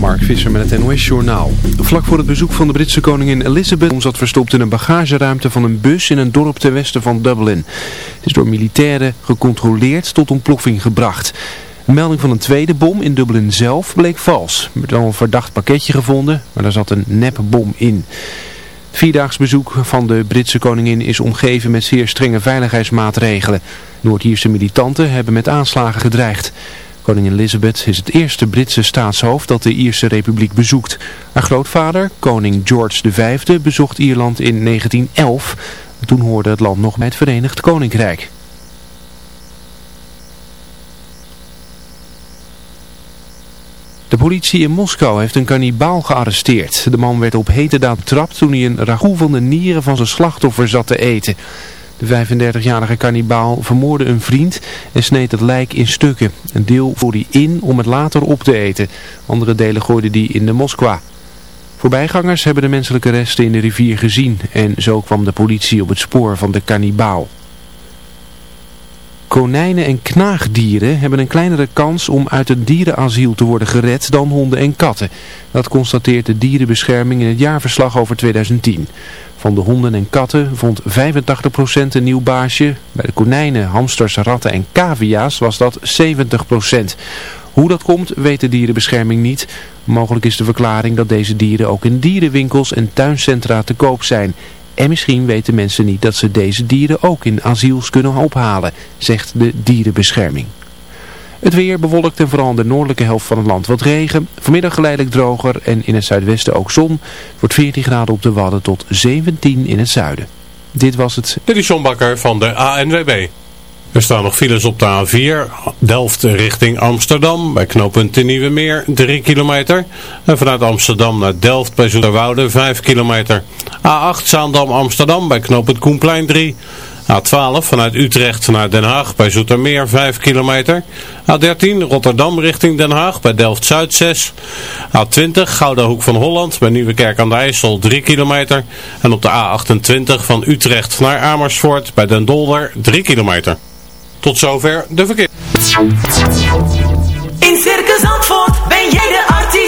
Mark Visser met het NOS Journaal. Vlak voor het bezoek van de Britse koningin Elizabeth zat verstopt in een bagageruimte van een bus in een dorp ten westen van Dublin. Het is door militairen gecontroleerd tot ontploffing gebracht. Melding van een tweede bom in Dublin zelf bleek vals. Er werd wel een verdacht pakketje gevonden, maar daar zat een nepbom in. Vierdaags bezoek van de Britse koningin is omgeven met zeer strenge veiligheidsmaatregelen. Noord-Ierse militanten hebben met aanslagen gedreigd. Koningin Elizabeth is het eerste Britse staatshoofd dat de Ierse Republiek bezoekt. Haar grootvader, koning George V, bezocht Ierland in 1911. Toen hoorde het land nog bij het Verenigd Koninkrijk. De politie in Moskou heeft een kannibaal gearresteerd. De man werd op hete daad betrapt toen hij een ragout van de nieren van zijn slachtoffer zat te eten. De 35-jarige kannibaal vermoorde een vriend en sneed het lijk in stukken. Een deel voer hij in om het later op te eten. Andere delen gooide hij in de Moskwa. Voorbijgangers hebben de menselijke resten in de rivier gezien en zo kwam de politie op het spoor van de kannibaal. Konijnen en knaagdieren hebben een kleinere kans om uit het dierenasiel te worden gered dan honden en katten. Dat constateert de dierenbescherming in het jaarverslag over 2010. Van de honden en katten vond 85% een nieuw baasje. Bij de konijnen, hamsters, ratten en cavia's was dat 70%. Hoe dat komt weet de dierenbescherming niet. Mogelijk is de verklaring dat deze dieren ook in dierenwinkels en tuincentra te koop zijn. En misschien weten mensen niet dat ze deze dieren ook in asiels kunnen ophalen, zegt de dierenbescherming. Het weer bewolkt en vooral in de noordelijke helft van het land wat regen. Vanmiddag geleidelijk droger en in het zuidwesten ook zon. Wordt 14 graden op de Wadden tot 17 in het zuiden. Dit was het... Dit is van de ANWB. Er staan nog files op de A4, Delft richting Amsterdam, bij knooppunt de Nieuwe Meer, 3 kilometer. En vanuit Amsterdam naar Delft bij Zoeterwoude, 5 kilometer. A8 Zaandam Amsterdam bij knooppunt Koenplein 3 A12 vanuit Utrecht naar Den Haag bij Zoetermeer 5 kilometer. A13 Rotterdam richting Den Haag bij Delft-Zuid 6. A20 Gouda Hoek van Holland bij Nieuwekerk aan de IJssel 3 kilometer. En op de A28 van Utrecht naar Amersfoort bij Den Dolder 3 kilometer. Tot zover de verkeer. In Circus ben jij de artiest.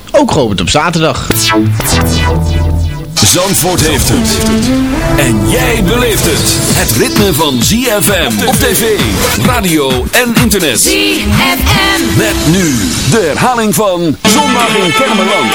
Ook geopend op zaterdag. Zandvoort heeft het. En jij beleeft het. Het ritme van ZFM op tv, radio en internet. ZFM. Met nu de herhaling van Zondag in Kermeland.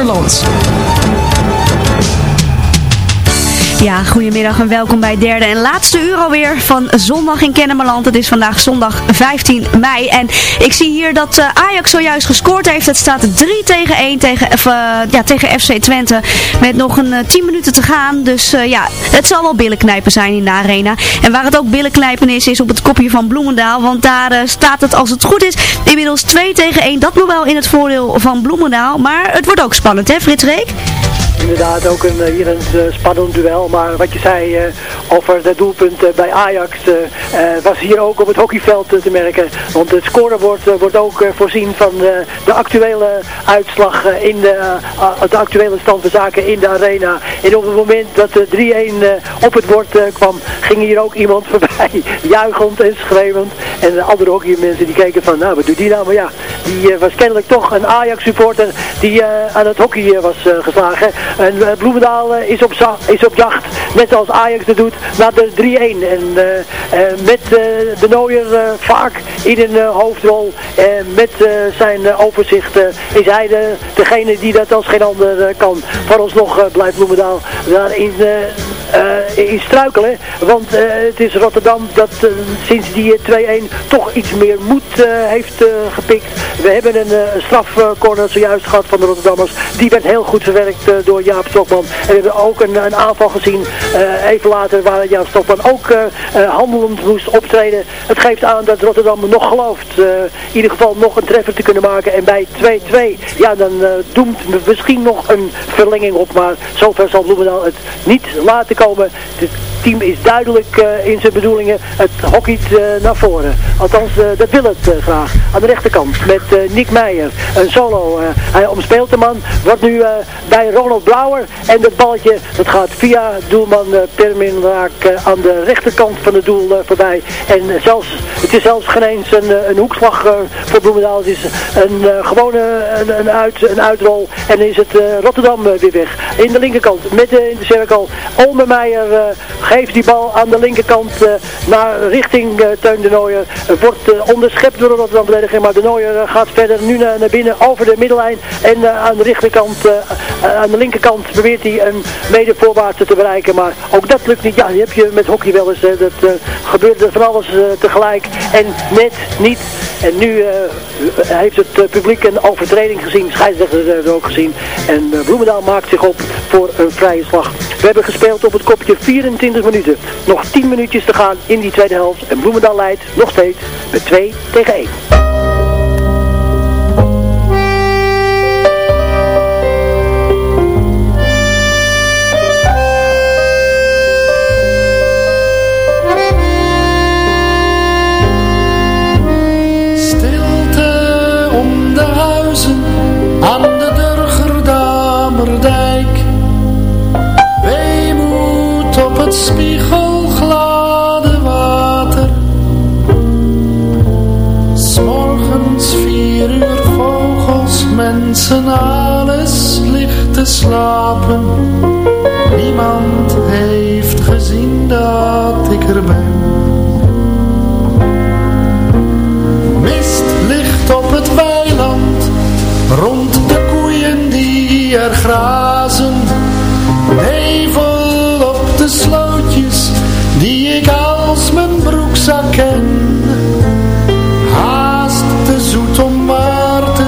In Kennemerland. Ja, goedemiddag en welkom bij derde en laatste uur alweer van Zondag in Kennemerland. Het is vandaag zondag 15 mei en ik zie hier dat uh, Ajax zojuist gescoord heeft. Het staat 3 tegen 1 tegen, uh, ja, tegen FC Twente met nog een uh, 10 minuten te gaan. Dus ja, het zal wel billenknijpen zijn in de arena. En waar het ook billenknijpen is, is op het kopje van Bloemendaal. Want daar staat het, als het goed is, inmiddels 2 tegen 1. Dat nog wel in het voordeel van Bloemendaal. Maar het wordt ook spannend, hè Frits Reek? Inderdaad ook een, hier een uh, spannend duel. Maar wat je zei uh, over het doelpunt bij Ajax was hier ook op het hockeyveld te merken. Want het scorebord wordt ook voorzien van de actuele uitslag in de, de actuele stand van zaken in de arena. En op het moment dat de 3-1 op het bord kwam, ging hier ook iemand voorbij. Juichend en schreeuwend. En de andere hockeymensen die keken van, nou wat doet die nou? Maar ja, die was kennelijk toch een Ajax supporter die aan het hockey was geslagen. En uh, Bloemendaal uh, is, op is op jacht, net zoals Ajax dat doet, naar de 3-1. En uh, met de Nooier vaak in een hoofdrol, met zijn overzicht, is hij de, degene die dat als geen ander kan. Vooralsnog blijft Bloemendaal daarin in struikelen. Want het is Rotterdam dat sinds die 2-1 toch iets meer moed heeft gepikt. We hebben een strafcorner zojuist gehad van de Rotterdammers. Die werd heel goed verwerkt door Jaap Stokman. En we hebben ook een, een aanval gezien even later waar Jaap Stokman ook handelend moest optreden. Het geeft aan dat Rotterdam nog gelooft. in ieder geval nog een treffer te kunnen maken. En bij 2-2, ja dan doemt misschien nog een verlenging op. Maar zover zal Bloemendaal het niet laten komen. Team is duidelijk uh, in zijn bedoelingen. Het hockeyt uh, naar voren. Althans, uh, dat wil het graag. Aan de rechterkant met Nick Meijer. Een solo. hij omspeelt de man. Wordt nu bij Ronald Brouwer. En dat balletje dat gaat via doelman Permin Raak aan de rechterkant van het doel voorbij. En zelfs, het is zelfs geen eens een, een hoekslag voor Bloemendaal. Het is een gewone een, een, uit, een uitrol. En dan is het Rotterdam weer weg. In de linkerkant, midden in de cirkel. Olmermeijer uh, geeft die bal aan de linkerkant uh, naar richting uh, Teun de Nooier. wordt onderschept door de Rotterdam verdediger, maar de Nooier gaat verder nu naar, naar, binnen over de middellijn. En aan de rechterkant, aan de linkerkant probeert hij een mede voorwaartse te bereiken. Maar ook dat lukt niet. Ja, die heb je met hockey wel eens. dat gebeurt er van alles tegelijk. En net niet. En nu heeft het publiek een overtreding gezien. Scheidsrechter heeft ook gezien. En Bloemendaal maakt zich op voor een vrije slag. We hebben gespeeld op het kopje 24 minuten. Nog 10 minuutjes te gaan in die tweede helft. En Bloemendaal leidt nog steeds met 2 tegen 1. Spiegelglade water. S'morgens vier uur vogels, mensen, alles ligt te slapen. Niemand heeft gezien dat ik er ben. Mist ligt op het weiland, rond de koeien die er grazen.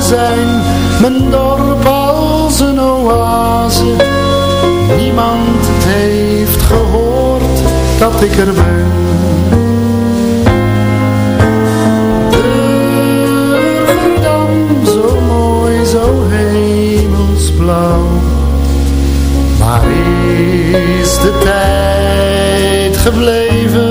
Zijn, mijn dorp als een oase. Niemand heeft gehoord dat ik er ben. Zo mooi, zo hemelsblauw. Waar is de tijd gebleven?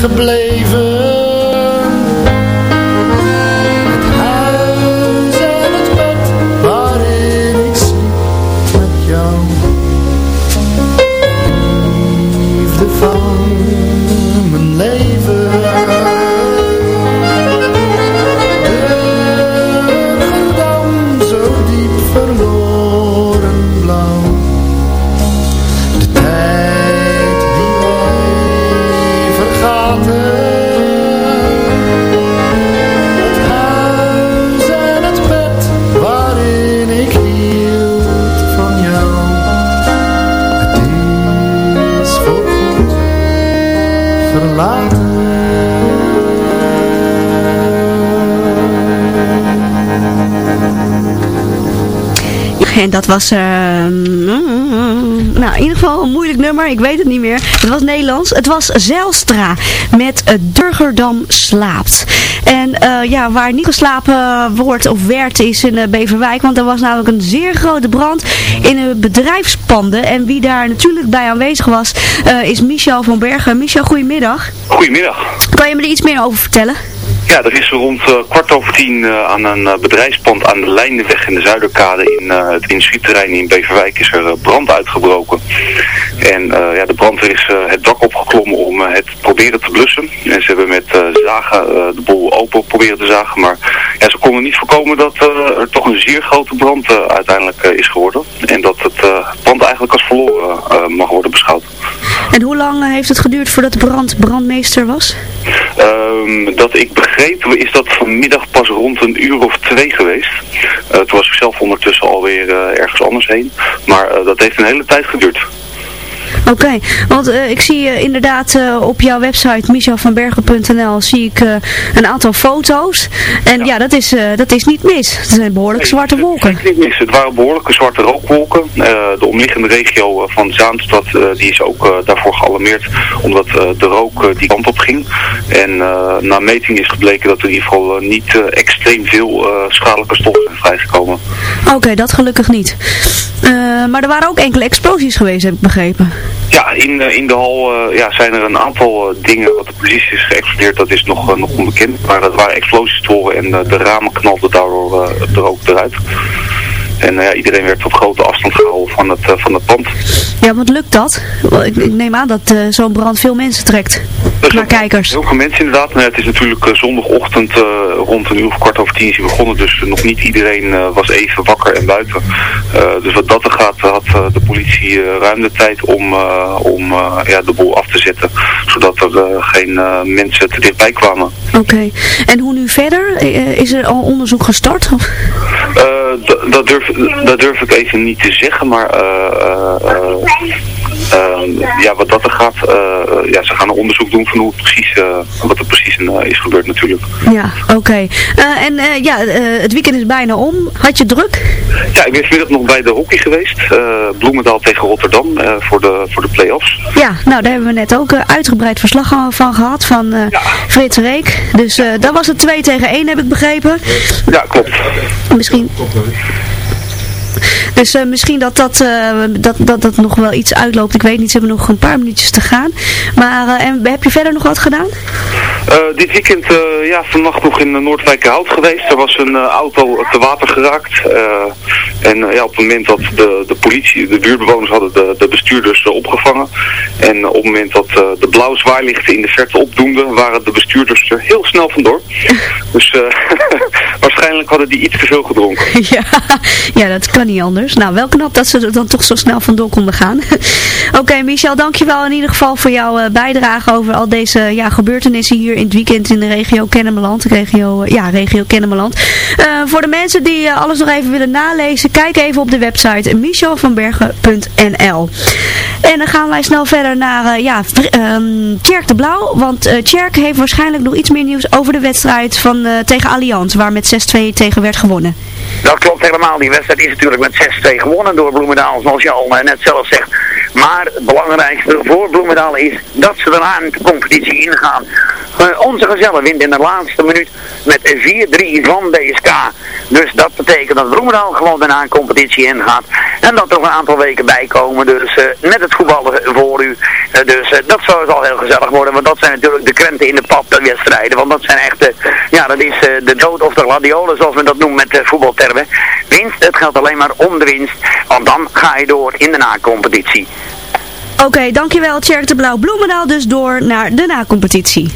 Gebleven? Was, eh, nou in ieder geval een moeilijk nummer, ik weet het niet meer. Het was Nederlands. Het was Zelstra met uh, Durgerdam slaapt. En eh, ja, waar niet geslapen wordt of werd is in Beverwijk, want er was namelijk een zeer grote brand in een bedrijfspanden. En wie daar natuurlijk bij aanwezig was, is Michel van Bergen. Michel, goedemiddag. Goedemiddag. Kan je me er iets meer over vertellen? Ja, er is rond uh, kwart over tien uh, aan een uh, bedrijfspand aan de Lijnenweg in de Zuiderkade in het industrieterrein in Beverwijk is er brand uitgebroken. En ja, de brandweer is het dak opgeklommen om het proberen te blussen. En ze hebben met zagen de boel open proberen te zagen, maar ja, ze konden niet voorkomen dat er toch een zeer grote brand uiteindelijk is geworden. En dat het pand eigenlijk als verloren mag worden beschouwd. En hoe lang heeft het geduurd voordat de brand brandmeester was? Um, dat ik begreep is dat vanmiddag pas rond een uur of twee geweest. Uh, toen was ik zelf ondertussen alweer uh, ergens anders heen. Maar uh, dat heeft een hele tijd geduurd. Oké, okay, want uh, ik zie uh, inderdaad uh, op jouw website michelvanbergen.nl zie ik een aantal foto's. En ja, ja dat, is, dat is niet mis. Het zijn behoorlijk nee, zwarte wolken. Het, niet mis. het waren behoorlijke zwarte rookwolken. de omliggende regio van Zaanstad die is ook daarvoor gealarmeerd. Omdat de rook die kant op ging. En na meting is gebleken dat er in ieder geval niet extreem veel schadelijke stoffen zijn vrijgekomen. Oké, okay, dat gelukkig niet. Maar er waren ook enkele explosies geweest, heb ik begrepen. Ja, in, in de hal uh, ja, zijn er een aantal dingen wat er precies is geëxplodeerd, dat is nog, nog onbekend. Maar dat waren explosies te horen en de ramen knalden daardoor er ook eruit. En ja, iedereen werd op grote afstand gehouden van het, van het pand. Ja, wat lukt dat? Ik, ik neem aan dat zo'n brand veel mensen trekt. Dus naar kijkers. Heel veel mensen inderdaad. Nou, het is natuurlijk zondagochtend rond een uur of kwart over tien is hij begonnen. Dus nog niet iedereen was even wakker en buiten. dus wat dat er gaat, had de politie ruim de tijd om, om ja, de boel af te zetten. Zodat er geen mensen te dichtbij kwamen. Oké. Okay. En hoe nu verder? Is er al onderzoek gestart? Of? dat, durf, dat durf ik even niet te zeggen, maar uh, ja, wat dat er gaat, uh, ja, ze gaan een onderzoek doen van hoe het precies, uh, wat er precies in, is gebeurd natuurlijk. Ja, oké. Okay. en ja, het weekend is bijna om. Had je druk? Ja, ik ben vanmiddag nog bij de hockey geweest. Bloemendaal tegen Rotterdam voor de, voor de play-offs. Ja, nou daar hebben we net ook uitgebreid verslag van gehad van ja. Frits Reek. Dus dat was het 2 tegen 1 heb ik begrepen. Ja, klopt. Misschien... Dus uh, misschien dat dat, uh, dat, dat dat nog wel iets uitloopt. Ik weet niet, ze hebben nog een paar minuutjes te gaan. Maar uh, en, heb je verder nog wat gedaan? Dit weekend, ja, vannacht nog in Noordwijkerhout geweest. Er was een auto te water geraakt. en ja, op het moment dat de, de politie, de buurtbewoners hadden de, de bestuurders opgevangen. En op het moment dat de blauwe zwaailichten in de verte opdoemden, waren de bestuurders er heel snel vandoor. dus waarschijnlijk hadden die iets te veel gedronken. ja, ja, dat kan niet anders. Nou, wel knap dat ze er dan toch zo snel vandoor konden gaan. Oké, Michel, dankjewel in ieder geval voor jouw eh, bijdrage over al deze ja, gebeurtenissen hier in het weekend in de regio Kennemerland. Regio, uh, ja, regio Kennemerland. Uh, voor de mensen die alles nog even willen nalezen, kijk even op de website michelvanbergen.nl En dan gaan wij snel verder naar ja, um, Tjerk de Blauw. Want Tjerk heeft waarschijnlijk nog iets meer nieuws over de wedstrijd van, tegen Allianz, waar met 6-2 tegen werd gewonnen. Dat klopt helemaal. Die wedstrijd is natuurlijk met 6-2 gewonnen door Bloemendaal, zoals je al net zelf zegt. Maar het belangrijkste voor Bloemendaal is dat ze daarna de competitie ingaan. Onze gezellen wint in de laatste minuut met 4-3 van DSK. Dus dat betekent dat Bloemendaal gewoon daarna een competitie ingaat. En dat er een aantal weken bij komen. Dus uh, met het voetballen voor u. Uh, dus dat zou het al heel gezellig worden. Want dat zijn natuurlijk de krenten in de pap wedstrijden. Want dat zijn echt, de, ja dat is de dood of de gladiolen zoals men dat noemt met voetbaltermen. Winst, het gaat alleen maar om de winst. Want dan ga je door in de na-competitie. Oké, dankjewel Tjerk de Blauw Bloemendaal. Dus door naar de na-competitie.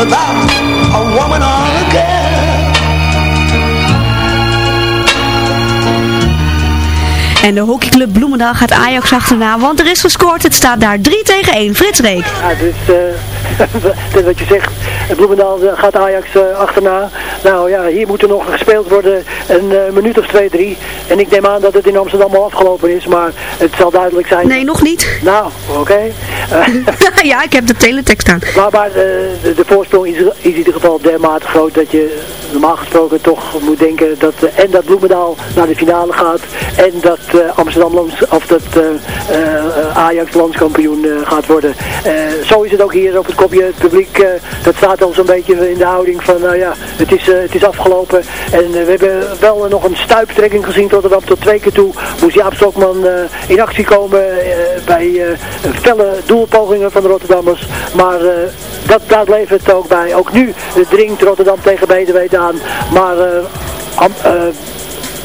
En de hockeyclub Bloemendaal gaat Ajax achterna, want er is gescoord. Het staat daar 3 tegen 1. Frits Reek. Ja, dus uh, wat je zegt. Bloemendaal eh, gaat Ajax uh, achterna. Nou ja, hier moet er nog gespeeld worden een uh, minuut of twee, drie. En ik neem aan dat het in Amsterdam al afgelopen is, maar het zal duidelijk zijn. Nee, nog niet. Nou, oké. ja, ik heb de teletext aan. Maar, maar de, de, voorsprong is, is, in ieder geval dermate groot dat je normaal gesproken toch moet denken dat en dat Bloemendaal naar de finale gaat en dat Amsterdam lands, of dat Ajax landskampioen gaat worden. zo is het ook hier op het kopje. Het publiek dat staat al zo'n beetje in de houding van nou ja, het is, het is afgelopen. En we hebben wel nog een stuiptrekking gezien tot tot twee keer toe. Moest Jaap Stokman in actie komen bij felle doelpogingen van de Rotterdammers. Maar dat, daar bleef het ook bij. Ook nu dringt Rotterdam tegen Bedeweet aan. Maar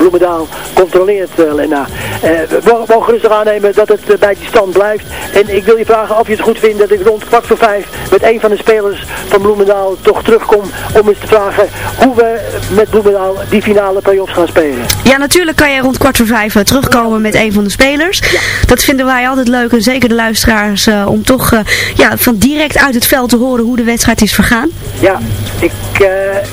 Bloemendaal controleert, uh, Lena. Uh, we mogen rustig aannemen dat het uh, bij die stand blijft. En ik wil je vragen of je het goed vindt dat ik rond kwart voor vijf met een van de spelers van Bloemendaal toch terugkom om eens te vragen hoe we met Bloemendaal die finale play-offs gaan spelen. Ja, natuurlijk kan je rond kwart voor vijf terugkomen met een van de spelers. Ja. Dat vinden wij altijd leuk en zeker de luisteraars om toch ja, van direct uit het veld te horen hoe de wedstrijd is vergaan. Ja, ik,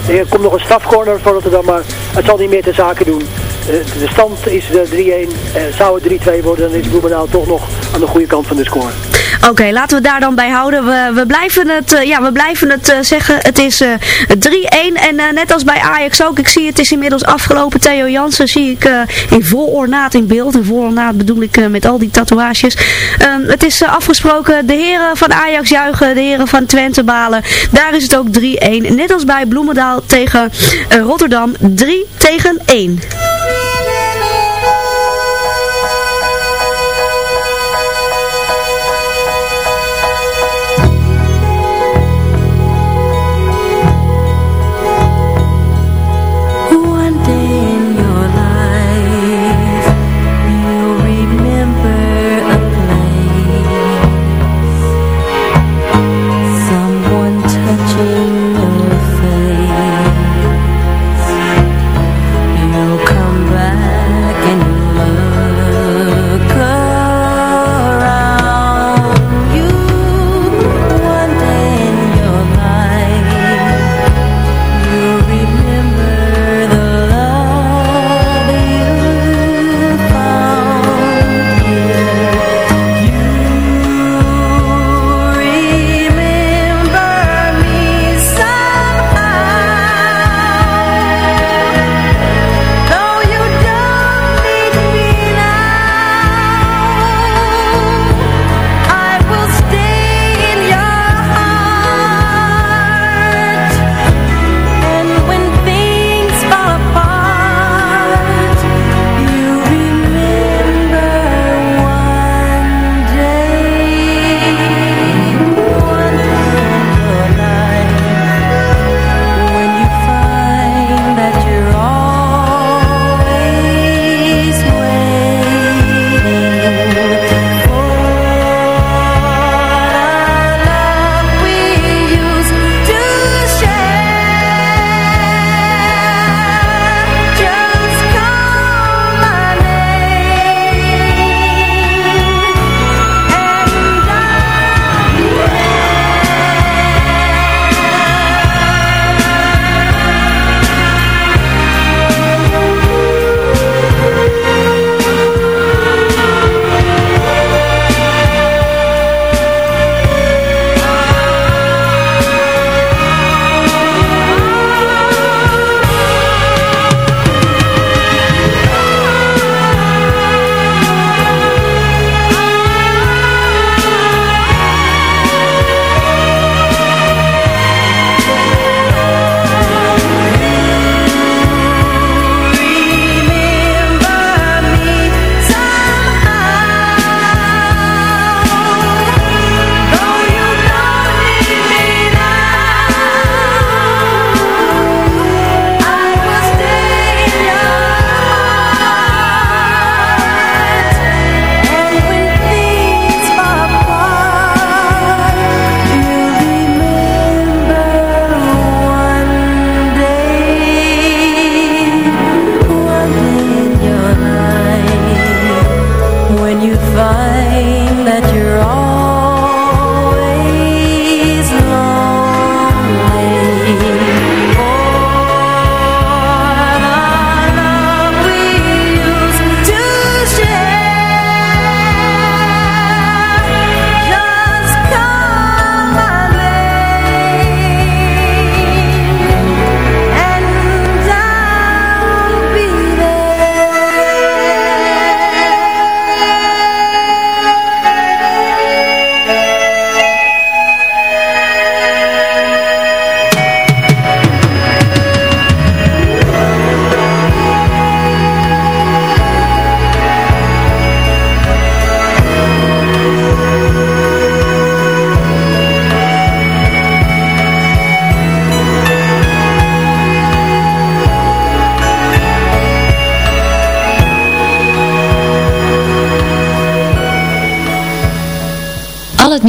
er komt nog een stafcorner voor Rotterdam, maar het zal niet meer te zaken doen. Eh, de stand is 3-1. Eh, zou het 3-2 worden, dan is Bloemendaal toch nog aan de goede kant van de score. Oké, laten we daar dan bij houden. We, we blijven het, ja, we blijven het zeggen. Het is uh, 3-1 en net als bij Ajax ook. Ik zie het is inmiddels afgelopen. Theo Jansen zie ik in vol in beeld. In vol bedoel ik met al die tatoeages. Ehm, het is afgesproken. De heren van Ajax juichen. De heren van Twente balen. Daar is het ook 3-1. Net als bij Bloemendaal tegen Rotterdam. 3 tegen 1.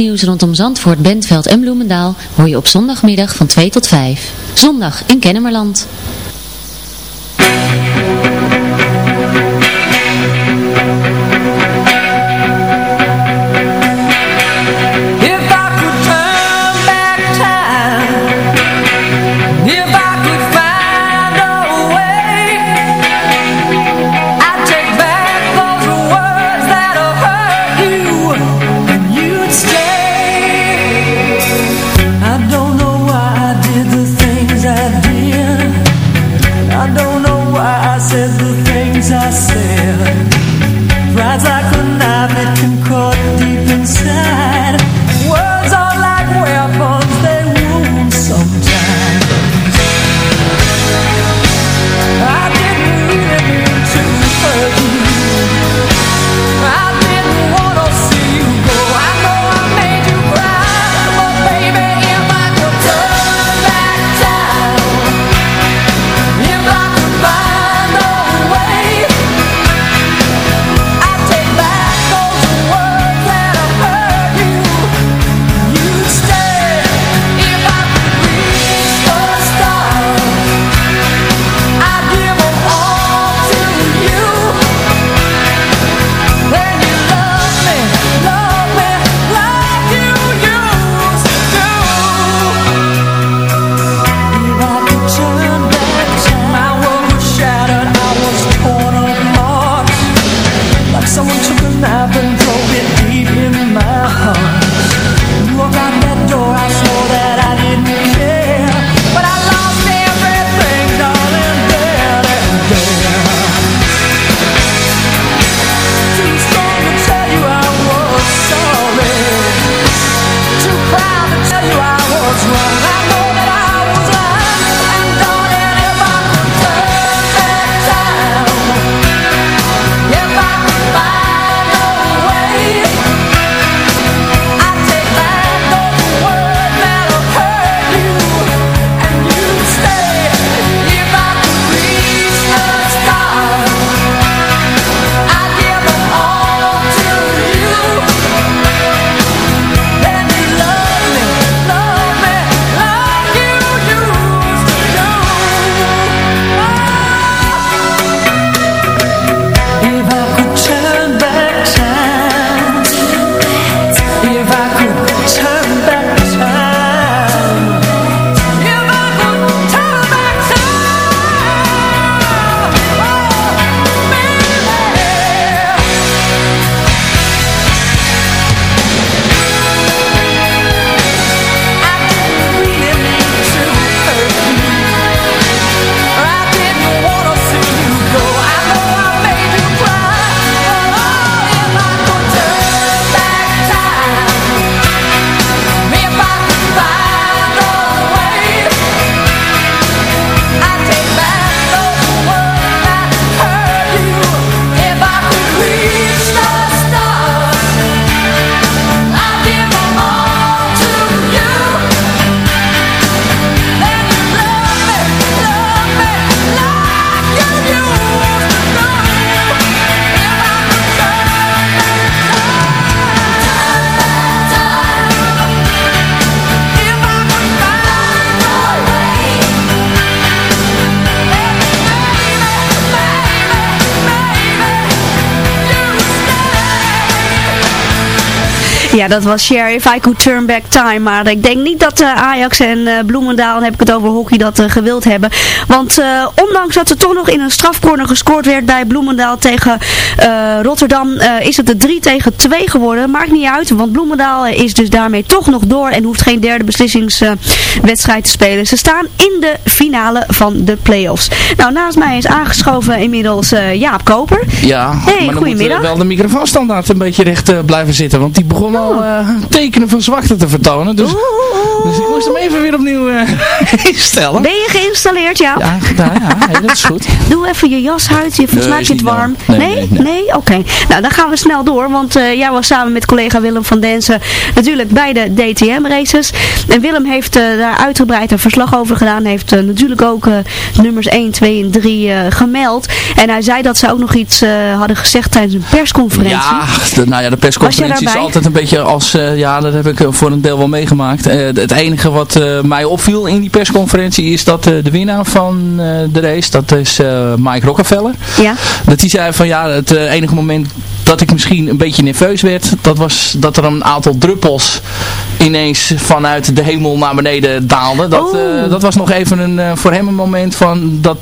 Nieuws rondom Zandvoort, Bentveld en Bloemendaal hoor je op zondagmiddag van 2 tot 5. Zondag in Kennemerland. Ja, dat was Cher, If I Could Turn Back Time. Maar ik denk niet dat uh, Ajax en uh, Bloemendaal, dan heb ik het over hockey, dat uh, gewild hebben. Want ondanks dat er toch nog in een strafcorner gescoord werd bij Bloemendaal tegen Rotterdam, is het de 3 tegen 2 geworden. Maakt niet uit, want Bloemendaal is dus daarmee toch nog door en hoeft geen derde beslissingswedstrijd te spelen. Ze staan in de finale van de play-offs. Nou, naast mij is aangeschoven inmiddels Jaap Koper. Ja, hey, maar goedemiddag. wel de microfoon standaard een beetje recht blijven zitten, want die begon al uh, tekenen van zwakte te vertonen. Dus, dus ik moest hem even weer opnieuw uh, instellen. Ben je geïnstalleerd, ja? Ja, gedaan, ja. Hey, dat is goed. Doe even je jas uit, je, mij is het warm. Nee? Nee? nee, nee. nee? Oké. Nou, dan gaan we snel door, want uh, jij was samen met collega Willem van Densen natuurlijk bij de DTM-races. En Willem heeft daar uitgebreid een verslag over gedaan. Heeft natuurlijk ook nummers 1, 2 en 3 gemeld. En hij zei dat ze ook nog iets hadden gezegd tijdens een persconferentie. Ja, de, nou ja, de persconferentie is altijd een beetje als, uh, ja, dat heb ik voor een deel wel meegemaakt. Uh, het enige wat mij opviel in die persconferentie is dat de winnaar van de race, dat is Mike Rockefeller. Ja. Dat hij zei van ja, het enige moment dat ik misschien een beetje nerveus werd, dat was dat er een aantal druppels ineens vanuit de hemel naar beneden daalden. Dat, dat was nog even een, voor hem een moment van dat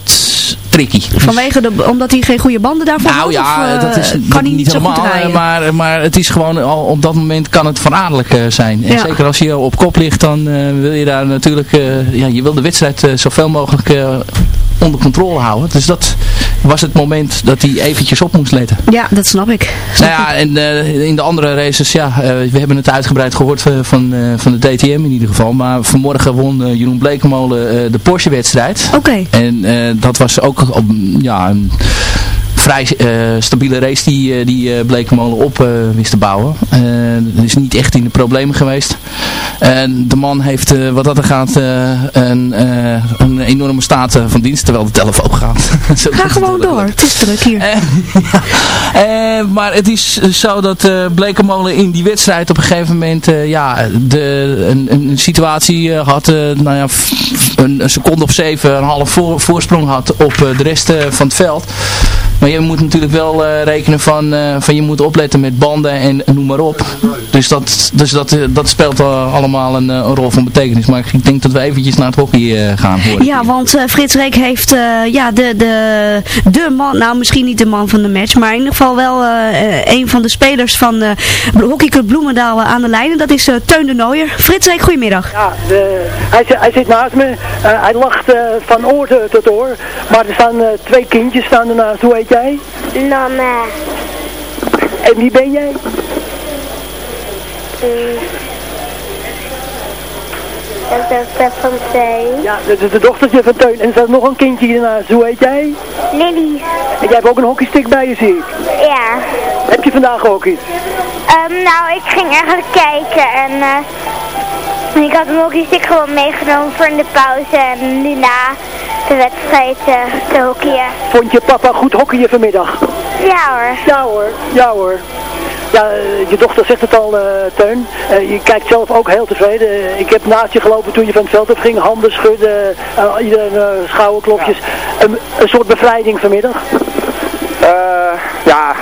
tricky. Vanwege de, omdat hij geen goede banden daarvoor nou, had? ja, of, dat is kan dat niet zo helemaal, maar, maar het is gewoon, al op dat moment kan het verraderlijk uh, zijn. En Ja. zeker als je op kop ligt, dan uh, wil je daar natuurlijk, ja, je wil de wedstrijd zoveel mogelijk onder controle houden. Dus dat was het moment dat hij eventjes op moest letten. Ja, dat snap ik. Snap nou ja, en uh, in de andere races, ja, uh, we hebben het uitgebreid gehoord van, van, uh, van de DTM in ieder geval. Maar vanmorgen won Jeroen Blekemolen de Porsche-wedstrijd. Oké. Okay. En dat was ook op, ja, een vrij uh, stabiele race die, uh, die Blekemolen op wist te bouwen. Is niet echt in de problemen geweest. En de man heeft wat dat er gaat een, een enorme staat van dienst terwijl de telefoon gaat. Ga gewoon door, het is druk hier. maar het is zo dat Blekemolen in die wedstrijd op een gegeven moment ja, de, een, een situatie had, nou ja, een, een, seconde of zeven, een half voor, voorsprong had op de rest van het veld. Maar je moet natuurlijk wel uh, rekenen van, uh, van je moet opletten met banden en, en noem maar op. Dus dat, dus dat, uh, dat speelt allemaal een, een, rol van betekenis. Maar ik denk dat we eventjes naar het hockey gaan horen. Ja, want Frits Reek heeft ja, de, de, de man, nou misschien niet de man van de match, maar in ieder geval wel een van de spelers van de hockeyclub Bloemendaal aan de lijn. En dat is Teun de Nooier. Frits Reek, goedemiddag. Ja, de, hij, hij, zit naast me. hij lacht van oor tot oor. Maar er staan twee kindjes staan ernaast. Hoe heet jij? Mama. En wie ben jij? Mm. Dat is de van Teun. Ja, dat is de dochtertje van Teun. En er staat nog een kindje hiernaast. Hoe heet jij? Lily. En jij hebt ook een hockeystick bij je, zie ik. Ja. Heb je vandaag hockeyd? Um, nou, ik ging eigenlijk kijken en uh, ik had een hockeystick gewoon meegenomen voor in de pauze en nu na de wedstrijd uh, te hockeyen. Vond je papa goed hockeyen vanmiddag? Ja hoor. Ja hoor, ja hoor. Ja, je dochter zegt het al, uh, Teun. Uh, je kijkt zelf ook heel tevreden. ik heb naast je gelopen toen je van het veld op ging. Handen schudden, uh, iedereen schouderklopjes. Ja. Een, een soort bevrijding vanmiddag. ja,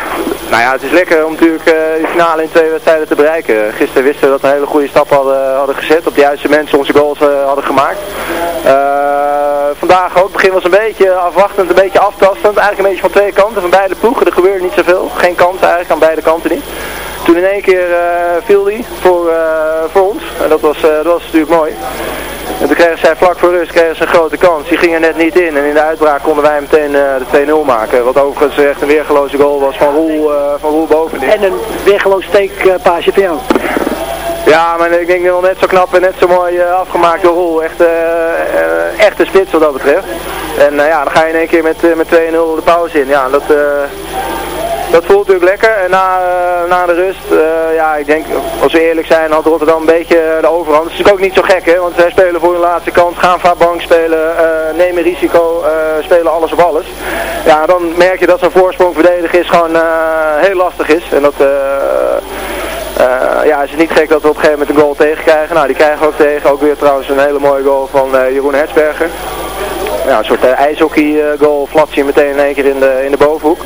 nou ja, het is lekker om natuurlijk de finale in twee wedstrijden te bereiken. Gisteren wisten we dat we een hele goede stap hadden, hadden gezet. Op de juiste mensen onze goals hadden gemaakt. vandaag ook. Het begin was een beetje afwachtend, een beetje aftastend. Eigenlijk een beetje van twee kanten, van beide ploegen. Er gebeurde niet zoveel. Geen kans eigenlijk, aan beide kanten niet. Toen in één keer viel die voor, voor ons. En dat was, dat was natuurlijk mooi. En toen kregen zij vlak voor rust kregen ze een grote kans. Die ging er net niet in. En in de uitbraak konden wij meteen de 2-0 maken. Wat overigens echt een weergeloze goal was van Roel, van Roel bovenin. En een weergeloos steekpaasje van jou. Ja, maar ik denk wel net zo knap en net zo mooi uh, afgemaakt door Roel. Echt, uh, uh, echt een spits wat dat betreft. En ja, dan ga je in één keer met, met 2-0 de pauze in. Ja, dat, dat voelt natuurlijk lekker. En na, na de rust, ja, ik denk, als we eerlijk zijn, had Rotterdam een beetje de overhand. Dat is natuurlijk ook niet zo gek, hè. Want zij spelen voor hun laatste kans, gaan vaak bank spelen, nemen risico, spelen alles op alles. Ja, dan merk je dat zo'n voorsprong verdedigen is gewoon heel lastig is. En dat... Ja, is het niet gek dat we op een gegeven moment een goal tegen krijgen. Nou, die krijgen we ook tegen. Ook weer trouwens een hele mooie goal van Jeroen Hertzberger. Ja, een soort ijshockey goal. Flatje meteen in één keer in de, in de bovenhoek.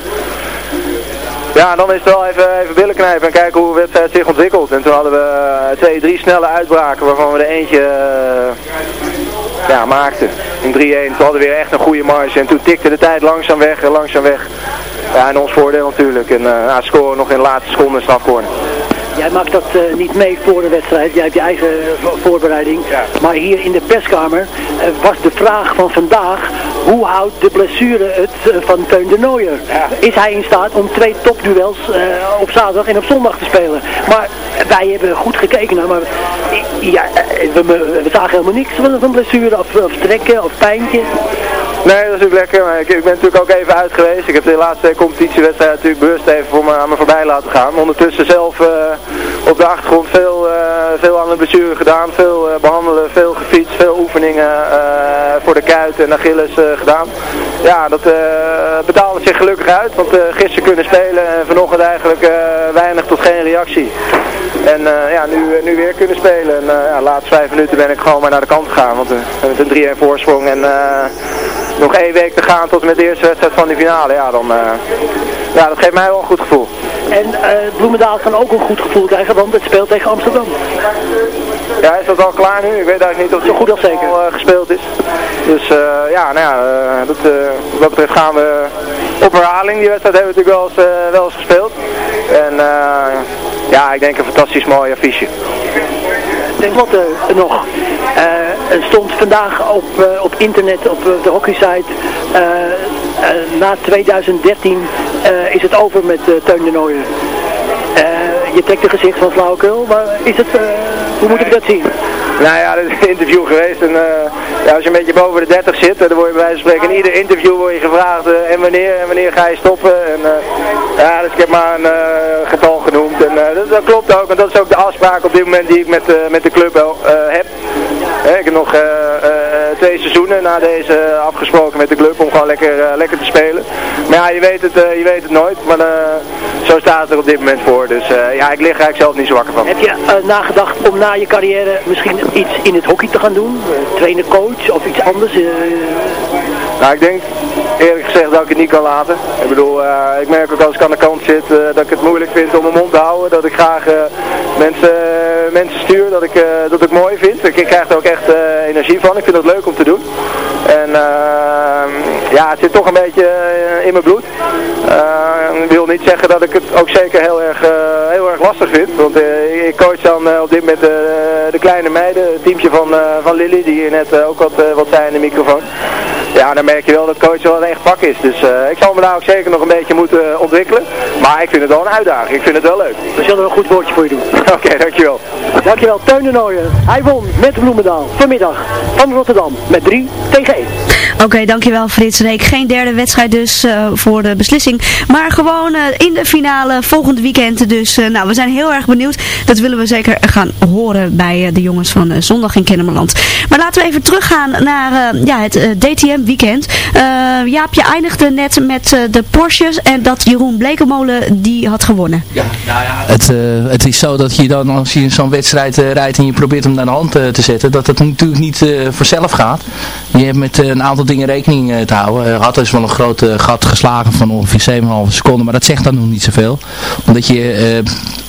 Ja, dan is het wel even, even billen knijpen en kijken hoe de wedstrijd zich ontwikkelt. En toen hadden we eh, twee, drie snelle uitbraken waarvan we er eentje uh, ja, maakten. In 3-1. Toen hadden we weer echt een goede marge en toen tikte de tijd langzaam weg en langzaam weg. Ja, en ons voordeel natuurlijk. En uh, scoren nog in de laatste seconde strafcorner. Jij maakt dat uh, niet mee voor de wedstrijd. Jij hebt je eigen voorbereiding. Ja. Maar hier in de perskamer uh, was de vraag van vandaag. Hoe houdt de blessure het uh, van Teun de Nooier? Ja. Is hij in staat om twee topduels op zaterdag en op zondag te spelen? Maar wij hebben goed gekeken naar. Maar ja, we, we, zagen helemaal niks van een blessure of, of trekken of pijntje. Nee, dat is natuurlijk lekker. Ik, ben natuurlijk ook even uit geweest. Ik heb de laatste competitiewedstrijd natuurlijk bewust even voor me, aan me voorbij laten gaan. Ondertussen zelf uh, op de achtergrond veel, uh, veel aan de blessure gedaan. Veel uh, behandelen, veel gefietst, veel oefeningen voor de kuit en Achilles gedaan. Ja, dat betaalde zich gelukkig uit. Want gisteren kunnen spelen en vanochtend eigenlijk weinig tot geen reactie. En ja, nu, nu weer kunnen spelen. En ja, de laatste vijf minuten ben ik gewoon maar naar de kant gegaan. Want we hebben een 3-1 voorsprong. En nog één week te gaan tot met de eerste wedstrijd van de finale. Ja, dan, uh, ja, dat geeft mij wel een goed gevoel. En uh, Bloemendaal kan ook een goed gevoel krijgen, want het speelt tegen Amsterdam. Ja, is dat al klaar nu? Ik weet eigenlijk niet of het zo goed als zeker al, uh, gespeeld is. Dus uh, ja, nou ja, dat, wat dat betreft gaan we op herhaling. Die wedstrijd hebben we natuurlijk wel eens, wel eens gespeeld. En ja, ik denk een fantastisch mooi affiche. Ten slotte nog, uh, stond vandaag op, uh, op internet, op de hockeysite, na 2013 is het over met Teun de Nooijen. je trekt een gezicht van flauwekul, maar is het, hoe moet ik dat zien? Nou ja, dat is een interview geweest en ja, als je een beetje boven de 30 zit, dan word je bij wijze van spreken in ieder interview word je gevraagd en wanneer en wanneer ga je stoppen. En, ja, dus ik heb maar een getal genoemd en dat, dat, klopt ook en dat is ook de afspraak op dit moment die ik met, met de club heb. Ik heb nog twee seizoenen na deze afgesproken met de club om gewoon lekker, lekker te spelen. Maar ja, je weet het, je weet het nooit, maar zo staat het er op dit moment voor. Dus ja, ik lig eigenlijk zelf niet zo wakker van. Heb je nagedacht om na je carrière misschien iets in het hockey te gaan doen? trainer, coach of iets anders? Nou, ik denk eerlijk gezegd dat ik het niet kan laten. Ik bedoel, uh, ik merk ook als ik aan de kant zit uh, dat ik het moeilijk vind om mijn mond te houden. Dat ik graag uh, mensen, mensen stuur, dat ik, dat ik mooi vind. Ik, ik krijg er ook echt energie van. Ik vind het leuk om te doen. En ja, het zit toch een beetje in mijn bloed. ik wil niet zeggen dat ik het ook zeker heel erg, heel erg lastig vind. Want ik coach dan op dit moment de kleine meiden, het teamje van, van Lily, die hier net ook wat, wat zei in de microfoon. Ja, dan merk je wel dat coach wel pak is. Dus uh, ik zal me daar ook zeker nog een beetje moeten uh, ontwikkelen. Maar ik vind het wel een uitdaging. Ik vind het wel leuk. We zullen een goed woordje voor je doen. Oké, okay, dankjewel. Dankjewel, Teun de Nooijen. Hij won met Bloemendaal vanmiddag van Rotterdam met 3 tegen 1. Oké, okay, dankjewel Frits Reek. Geen derde wedstrijd dus uh, voor de beslissing. Maar gewoon in de finale volgend weekend. Dus nou, we zijn heel erg benieuwd. Dat willen we zeker gaan horen bij de jongens van zondag in Kennemerland. Maar laten we even teruggaan naar ja, het DTM weekend. Jaap, je eindigde net met de Porsches en dat Jeroen Blekemolen die had gewonnen. Ja, nou ja, het, uh, het is zo dat je dan als je zo'n wedstrijd uh, rijdt en je probeert hem naar de hand uh, te zetten, dat het natuurlijk niet vanzelf gaat. Je hebt met een aantal dingen rekening te houden. Hij had dus wel een groot gat geslagen van ongeveer 7,5 seconden, maar dat zegt dan nog niet zoveel. Omdat je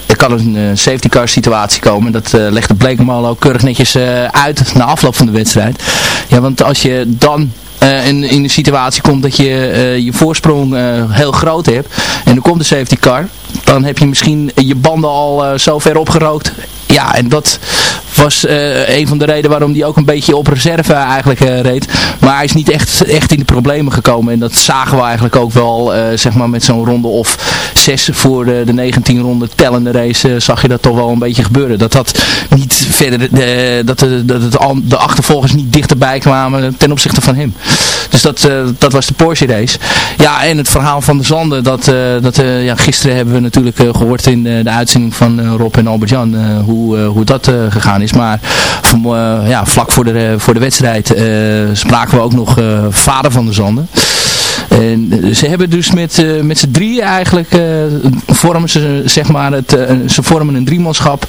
er kan een safety car situatie komen. Dat uh, legt de Blekemolen ook keurig netjes uh, uit na afloop van de wedstrijd. Ja, want als je dan in, in de situatie komt dat je uh, je voorsprong uh, heel groot hebt. En er komt de safety car, dan heb je misschien je banden al zo ver opgerookt. Ja, en dat was uh, een van de redenen waarom hij ook een beetje op reserve eigenlijk uh, reed. Maar hij is niet echt, echt in de problemen gekomen. En dat zagen we eigenlijk ook wel, uh, zeg maar met zo'n ronde of zes voor de, de 19 ronde tellende race, zag je dat toch wel een beetje gebeuren. Dat dat niet verder, dat, de, dat het, de achtervolgers niet dichterbij kwamen ten opzichte van hem. Dus dat, dat was de Porsche race. Ja, en het verhaal van de Zanden, dat, dat ja, gisteren hebben we natuurlijk gehoord in de, de uitzending van Rob en Albert-Jan, hoe, hoe dat gegaan is. Maar van, uh, ja, vlak voor de, voor de wedstrijd uh, spraken we ook nog vader van de Zanden. En ze hebben dus met, met z'n drieën eigenlijk, vormen ze, zeg maar het, ze vormen een driemanschap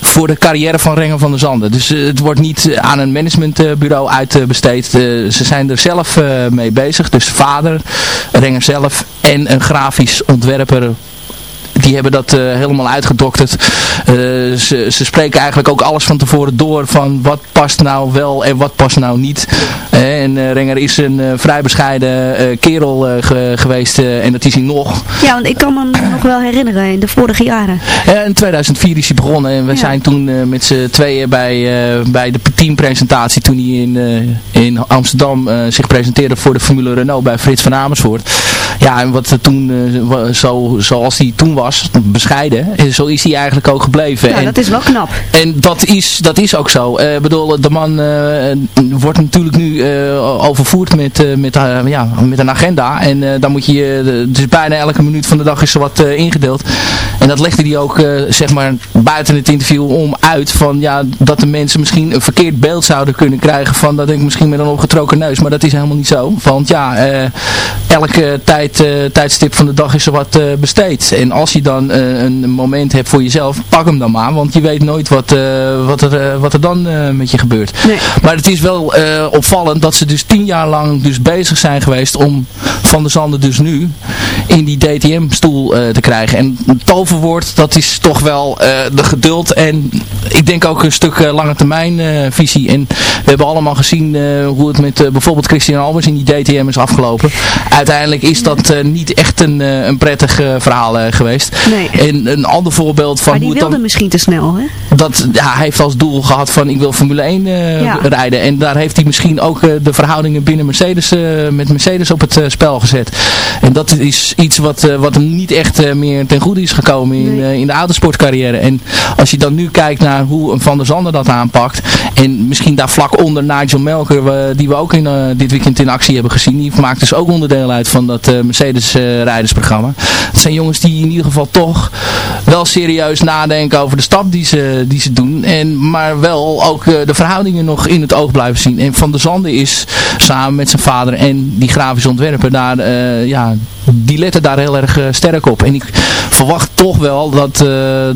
voor de carrière van Renger van der Zanden. Dus het wordt niet aan een managementbureau uitbesteed. ze zijn er zelf mee bezig. Dus vader, Renger zelf en een grafisch ontwerper die hebben dat helemaal uitgedokterd. ze, ze spreken eigenlijk ook alles van tevoren door van wat past nou wel en wat past nou niet. en Renger is een vrij bescheiden kerel geweest en dat is hij nog. Ja, want ik kan me nog wel herinneren in de vorige jaren. in 2004 is hij begonnen en we zijn toen met z'n tweeën bij, bij de teampresentatie toen hij in, in Amsterdam zich presenteerde voor de Formule Renault bij Frits van Amersfoort. Ja, en wat toen, zo, zoals hij toen was, bescheiden, zo is hij eigenlijk ook gebleven. Ja, en, dat is wel knap. En dat is, dat is ook zo. Ik uh, bedoel, de man uh, wordt natuurlijk nu overvoerd met, met, ja, met een agenda. En dan moet je, dus bijna elke minuut van de dag is er wat ingedeeld. En dat legde hij ook, zeg maar, buiten het interview om uit. Van ja, dat de mensen misschien een verkeerd beeld zouden kunnen krijgen van dat ik misschien met een opgetrokken neus. Maar dat is helemaal niet zo. Want ja, elke tijd, tijdstip van de dag is er wat besteed. En als je dan een moment hebt voor jezelf, pak hem dan maar. Want je weet nooit wat, wat, er, wat er dan met je gebeurt. Nee. Maar het is wel opvallend dat ze dus tien jaar lang dus bezig zijn geweest om Van der Zanden dus nu in die DTM-stoel te krijgen. En het toverwoord, dat is toch wel de geduld en ik denk ook een stuk lange termijn visie. En we hebben allemaal gezien hoe het met bijvoorbeeld Christian Albers in die DTM is afgelopen. Uiteindelijk is dat niet echt een, een prettig verhaal geweest. Nee. En een ander voorbeeld van maar die hoe het wilde dan... misschien te snel, hè? Dat, ja, hij heeft als doel gehad van ik wil Formule 1 uh, Ja. rijden. En daar heeft hij misschien ook uh, de verhoudingen binnen Mercedes, uh, met Mercedes op het spel gezet. En dat is iets wat, wat hem niet echt meer ten goede is gekomen in, uh, in de autosportcarrière. En als je dan nu kijkt naar hoe een Van der Zanden dat aanpakt. En misschien daar vlak onder Nigel Melker, die we ook in, dit weekend in actie hebben gezien. Die maakt dus ook onderdeel uit van dat Mercedes rijdersprogramma. Het zijn jongens die in ieder geval toch wel serieus nadenken over de stap die ze, die ze doen. En, maar wel ook uh, de verhoudingen nog in het oog blijven zien. En Van der Zanden is samen met zijn vader en die grafisch ontwerper daar, uh, ja, die letten daar heel erg uh, sterk op. En ik verwacht toch wel dat,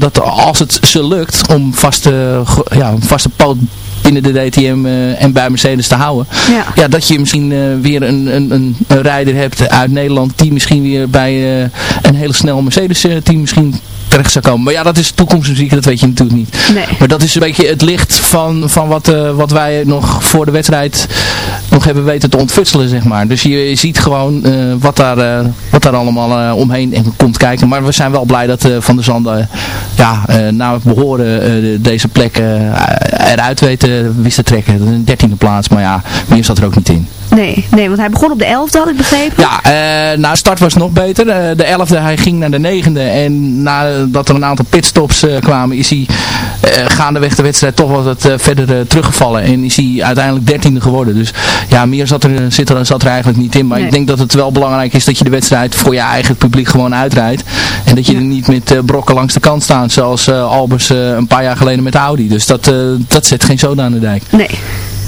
dat als het ze lukt om vaste, ja, vaste poot binnen de DTM uh, en bij Mercedes te houden. Ja. ja dat je misschien uh, weer een, een, een, een rijder hebt uit Nederland die misschien weer bij uh, een hele snel Mercedes team misschien terecht zou komen. Maar ja, dat is toekomstmuziek, dat weet je natuurlijk niet. Nee. Maar dat is een beetje het licht van, van wat, uh, wat wij nog voor de wedstrijd nog hebben weten te ontfutselen, zeg maar. Dus je, je ziet gewoon uh, wat, daar, uh, wat daar allemaal omheen en komt kijken. Maar we zijn wel blij dat Van der Zanden ja, naar behoren deze plek eruit weten wist te trekken. Een dertiende plaats, maar ja, meer zat er ook niet in. Nee, nee, want hij begon op de 11e, had ik begrepen. Ja, uh, nou, start was nog beter. Uh, de 11e, hij ging naar de 9e. En nadat er een aantal pitstops uh, kwamen, is hij gaandeweg de wedstrijd toch wat verder teruggevallen. En is hij uiteindelijk 13e geworden. Dus ja, meer zat er, zit er, zat er eigenlijk niet in. Maar nee. ik denk dat het wel belangrijk is dat je de wedstrijd voor je eigen publiek gewoon uitrijdt. En dat je ja. er niet met brokken langs de kant staat, zoals Albers een paar jaar geleden met Audi. Dus dat, dat zet geen zoden aan de dijk. Nee.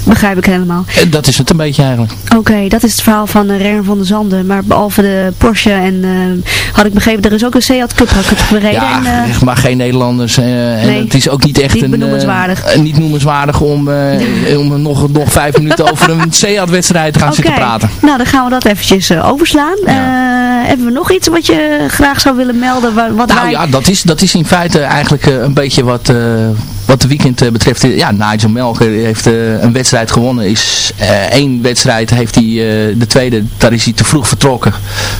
Begrijp ik helemaal. En dat is het een beetje eigenlijk. Oké, okay, dat is het verhaal van uh, Renner van der Zanden. Maar behalve de Porsche en uh, had ik begrepen, er is ook een Seat Cup gereden. Ja, en, uh, maar geen Nederlanders. en nee, het is ook niet echt niet een... Benoemenswaardig. niet noemenswaardig om, om nog, nog vijf minuten over een Seat wedstrijd te gaan okay. zitten praten. Nou, dan gaan we dat eventjes overslaan. Ja. hebben we nog iets wat je graag zou willen melden? Wat nou wij... ja, dat is, dat is in feite eigenlijk een beetje wat, wat de weekend betreft. Ja, Nigel Melker heeft een wedstrijd gewonnen. Is uh, één wedstrijd heeft hij, uh, de tweede, daar is hij te vroeg vertrokken.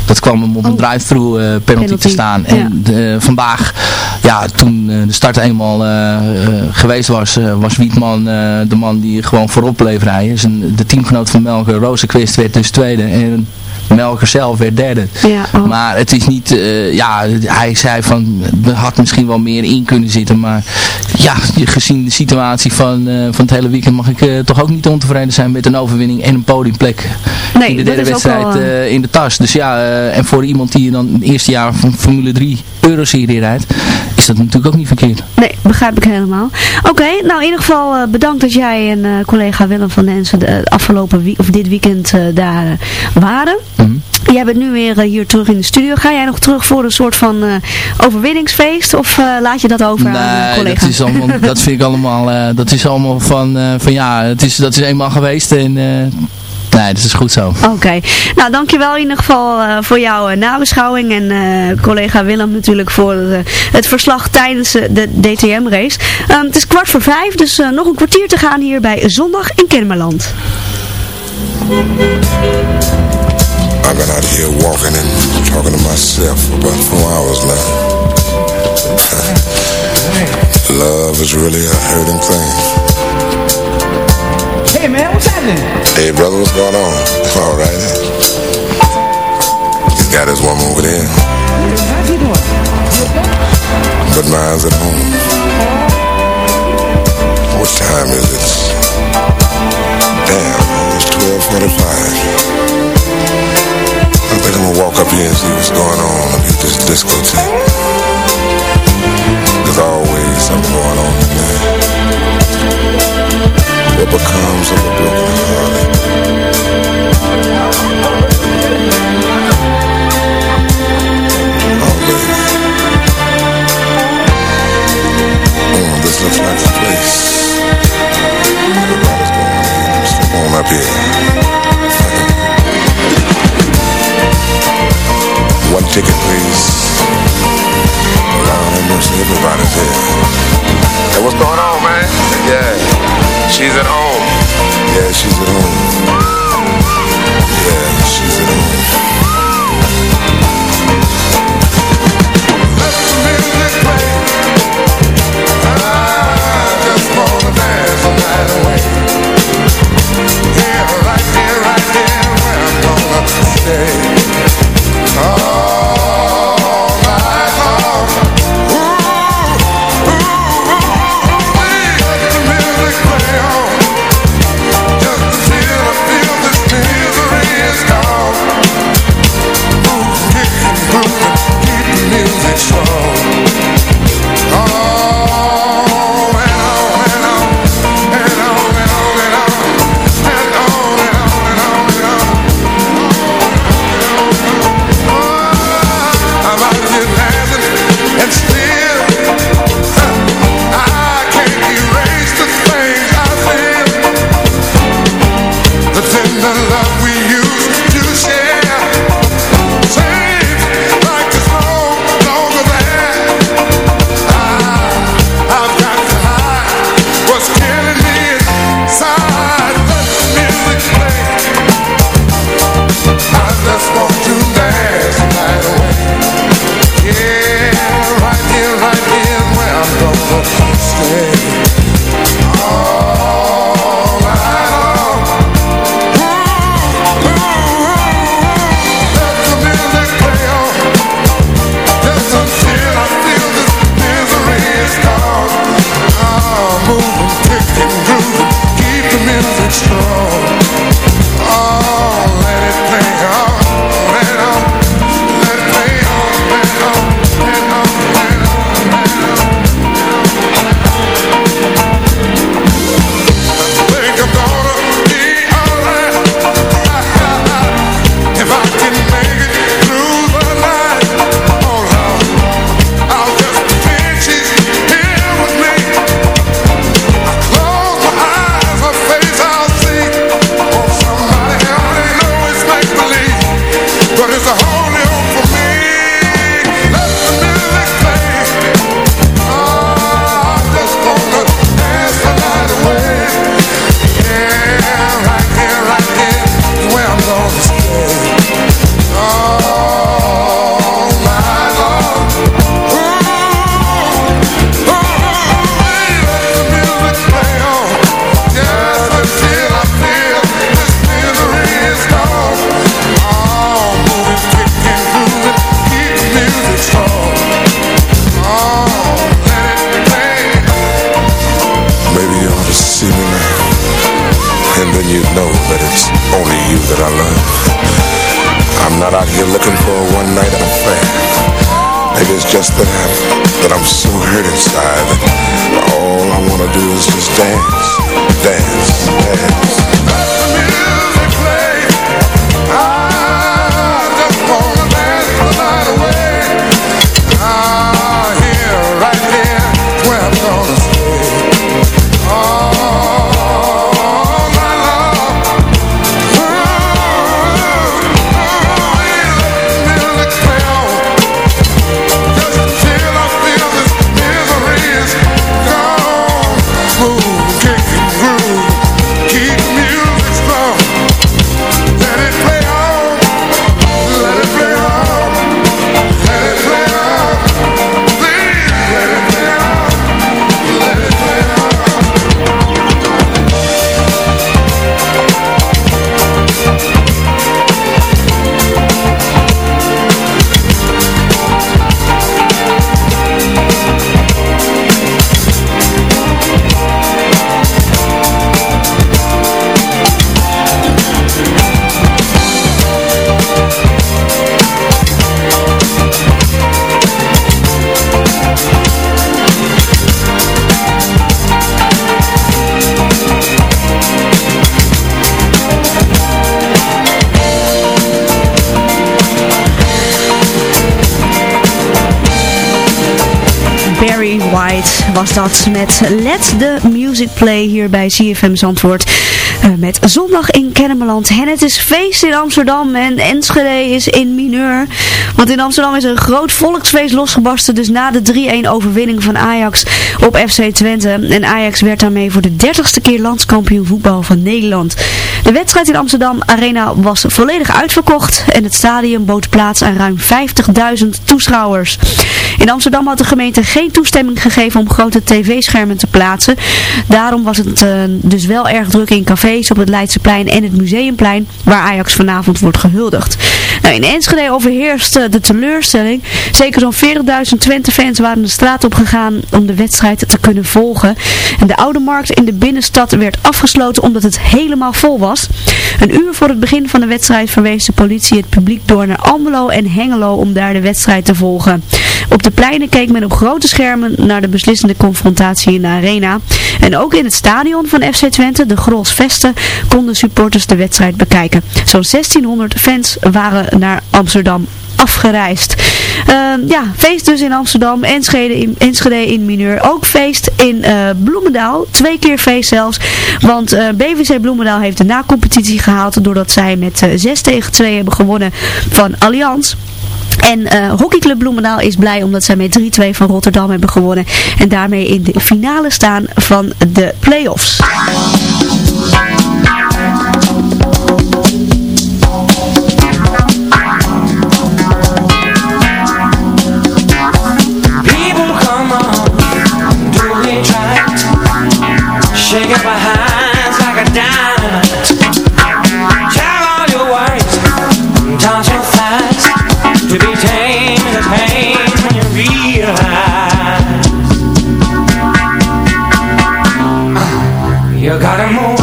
Dat kwam hem op een oh. drive-through penalty, penalty, te staan. Ja. En vandaag, ja, toen de start eenmaal geweest was, was Wietman de man die gewoon voorop bleef rijden. Zijn, de teamgenoot van Melker, Rozenquist, werd dus tweede. En Melker zelf werd derde. Ja, oh. Maar het is niet, ja, hij zei van, had misschien wel meer in kunnen zitten. Maar ja, gezien de situatie van, uh, van het hele weekend mag ik uh, toch ook niet ontevreden zijn met een overwinning en een podiumplek. Nee, in de derde wedstrijd wel, in de tas. Dus ja, en voor iemand die dan het eerste jaar van Formule 3 Euroserie rijdt, is dat natuurlijk ook niet verkeerd. Nee, begrijp ik helemaal. Oké, okay, nou in ieder geval bedankt dat jij en collega Willem van Densen de afgelopen week, of dit weekend daar waren. Mm -hmm. Jij bent nu weer hier terug in de studio. Ga jij nog terug voor een soort van overwinningsfeest? Of laat je dat over nee, aan collega's? Dat, is allemaal, dat vind ik allemaal, dat is allemaal van, van ja, het is, dat is eenmaal geweest. En Nee, dat is goed zo. Oké. Nou, dankjewel in ieder geval eh, voor jouw uh, nabeschouwing. En eh, collega Willem natuurlijk voor het verslag tijdens de DTM-race. Ehm, het is kwart voor vijf, dus nog een kwartier te gaan hier bij Zondag in Kennemerland. I've been out here walking and talking to myself for about four hours now. Love is really a hurting thing. Hey man, what's happening? Hey brother, what's going on? All right. He's got his woman over there. How's he doing? But mine's at home. What time is it? Damn, it's 1245. I think I'm gonna walk up here and see what's going on at this discotheque. There's always something going on there. What becomes of a broken heart? Oh, this looks like the place. Everybody's going in. Just come on up here. One ticket, please. Have mercy, everybody's here. What's going on, man? Yeah, she's at home. Yeah, she's at home. Yeah, she's at home. Let the music play. I just wanna dance the night away. Yeah, right here, right here, where I'm gonna stay. All was dat met Let the Music Play hier bij CFM Zandvoort. Eh, met zondag in Kennemerland. En het is feest in Amsterdam en Enschede is in mineur. Want in Amsterdam is een groot volksfeest losgebarsten. Dus na de 3-1 overwinning van Ajax op FC Twente. En Ajax werd daarmee voor de 30ste keer landskampioen voetbal van Nederland. De wedstrijd in Amsterdam Arena was volledig uitverkocht. En het stadion bood plaats aan ruim 50.000 toeschouwers. In Amsterdam had de gemeente geen toestemming gegeven om grote tv-schermen te plaatsen. Daarom was het uh, dus wel erg druk in cafés op het Leidseplein en het Museumplein, waar Ajax vanavond wordt gehuldigd. Nou, in Enschede overheerste de teleurstelling. Zeker zo'n 40.000 Twente-fans waren de straat op gegaan om de wedstrijd te kunnen volgen. En de Oude Markt in de binnenstad werd afgesloten omdat het helemaal vol was. Een uur voor het begin van de wedstrijd verwees de politie het publiek door naar Almelo en Hengelo om daar de wedstrijd te volgen. Op pleinen keek men op grote schermen naar de beslissende confrontatie in de arena. En ook in het stadion van FC Twente, de Grols Vesten, konden supporters de wedstrijd bekijken. Zo'n 1600 fans waren naar Amsterdam afgereisd. Uh, ja, feest dus in Amsterdam, Enschede in, Enschede in mineur. Ook feest in uh, Bloemendaal, twee keer feest zelfs. Want uh, BVC Bloemendaal heeft de na-competitie gehaald doordat zij met 6 tegen 2 hebben gewonnen van Allianz. En uh, hockeyclub Bloemendaal is blij omdat zij met 3-2 van Rotterdam hebben gewonnen. En daarmee in de finale staan van de play-offs. You gotta move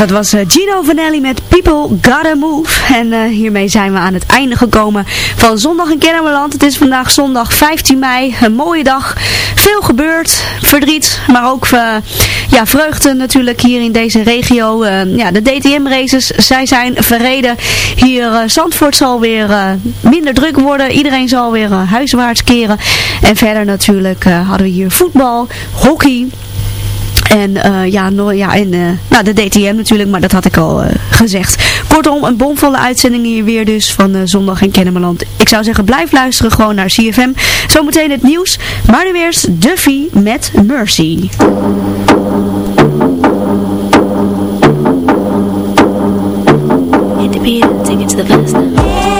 Dat was eh, Gino Vanelli met People Gotta Move. En eh, hiermee zijn we aan het einde gekomen van Zondag in Kennemerland. Het is vandaag zondag 15 mei. Een mooie dag. Veel gebeurd. Verdriet. Maar ook uh, ja, vreugde natuurlijk hier in deze regio. ja, de DTM races. Zij zijn verreden. Hier Zandvoort zal weer minder druk worden. Iedereen zal weer huiswaarts keren. En verder natuurlijk hadden we hier voetbal, hockey... En uh, ja, no, ja en, uh, nou, de DTM natuurlijk, maar dat had ik al uh, gezegd. Kortom, een bomvolle uitzending hier weer dus van zondag in Kennemerland. Ik zou zeggen, blijf luisteren gewoon naar CFM. Zometeen het nieuws, maar nu eerst Duffy met Mercy. Hit the beat, take to the